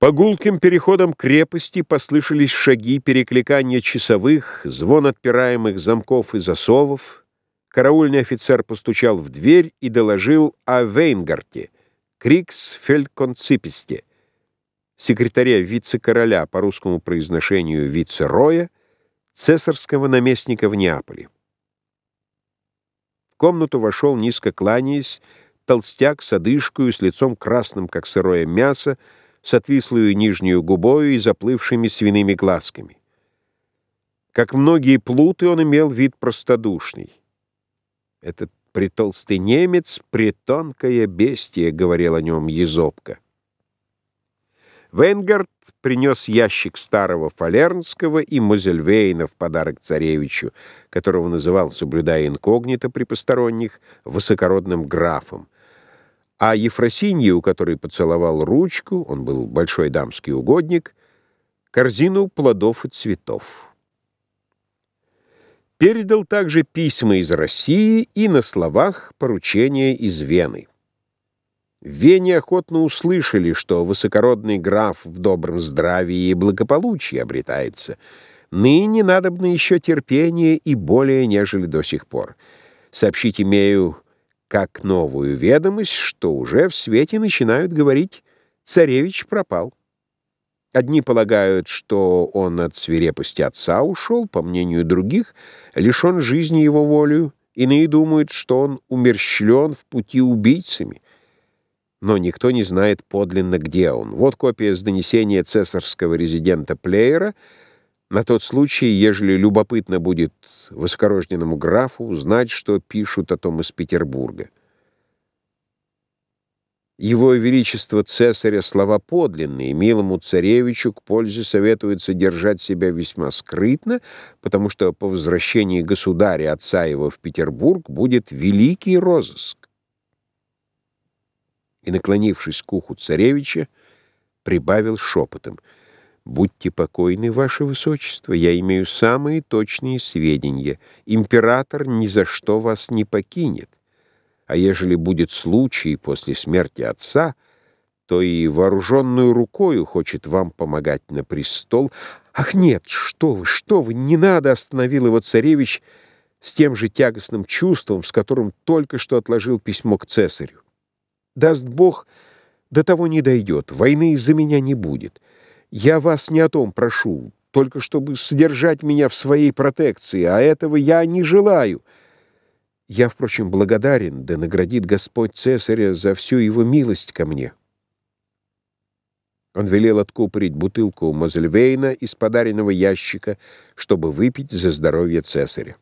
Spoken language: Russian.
По гулким переходам крепости послышались шаги, перекликания часовых, звон отпираемых замков и засовов. Караульный офицер постучал в дверь и доложил о Вейнгарте, Криксфельдконциписте, секретаря вице-короля по русскому произношению вице-роя, цесарского наместника в Неаполе. В комнату вошел, низко кланяясь, толстяк с одышкою, с лицом красным, как сырое мясо, с отвислую нижнюю губою и заплывшими свиными глазками. Как многие плуты, он имел вид простодушный. «Этот притолстый немец — притонкое бестие», — говорил о нем Езопка. Вейнгард принес ящик старого Фалернского и Мозельвейна в подарок царевичу, которого называл, соблюдая инкогнито при посторонних, высокородным графом. А Ефросинье, у которой поцеловал ручку, он был большой дамский угодник, корзину плодов и цветов. Передал также письма из России и на словах поручения из Вены. В Вене охотно услышали, что высокородный граф в добром здравии и благополучии обретается. Ныне надобно еще терпение и более, нежели до сих пор. Сообщить имею как новую ведомость, что уже в свете начинают говорить «царевич пропал». Одни полагают, что он от свирепости отца ушел, по мнению других, лишен жизни его волею, иные думают, что он умерщвлен в пути убийцами. Но никто не знает подлинно, где он. Вот копия с донесения цесарского резидента Плеера — на тот случай, ежели любопытно будет воскорожденному графу узнать, что пишут о том из Петербурга. Его Величество Цесаря слова подлинные, милому царевичу к пользе советуется держать себя весьма скрытно, потому что по возвращении государя, отца его, в Петербург будет великий розыск. И, наклонившись к уху царевича, прибавил шепотом — «Будьте покойны, ваше высочество, я имею самые точные сведения. Император ни за что вас не покинет. А ежели будет случай после смерти отца, то и вооруженную рукою хочет вам помогать на престол. Ах нет, что вы, что вы, не надо, остановил его царевич с тем же тягостным чувством, с которым только что отложил письмо к цесарю. Даст Бог, до того не дойдет, войны из-за меня не будет». Я вас не о том прошу, только чтобы содержать меня в своей протекции, а этого я не желаю. Я, впрочем, благодарен, да наградит Господь Цесаря за всю его милость ко мне». Он велел откупорить бутылку Мозельвейна из подаренного ящика, чтобы выпить за здоровье Цесаря.